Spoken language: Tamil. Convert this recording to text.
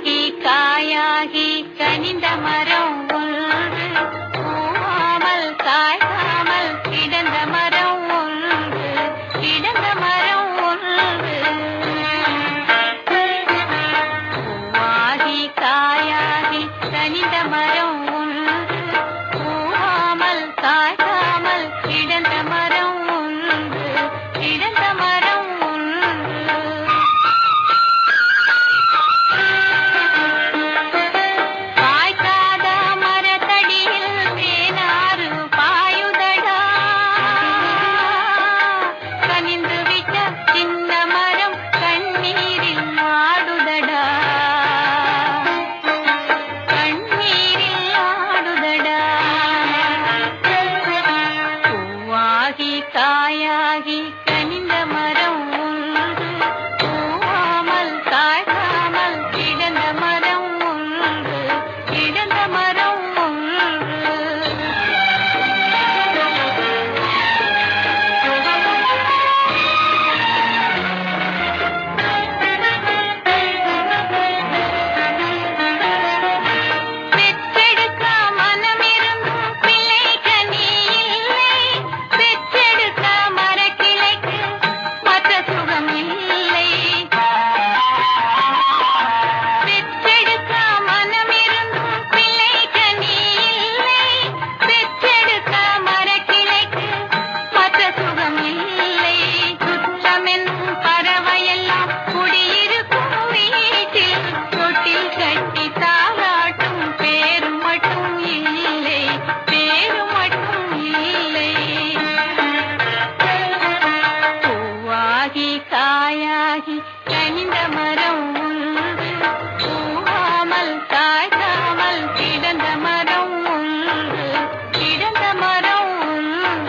பூவாகி காயாகி கனிந்த மரம் ஒன்று பூவாமல் காயாமல் கிடந்த மரம் ஒன்று கிடந்த மரம் ஒன்று பூவாகி காயாகி கனிந்த மரம் कायाहि party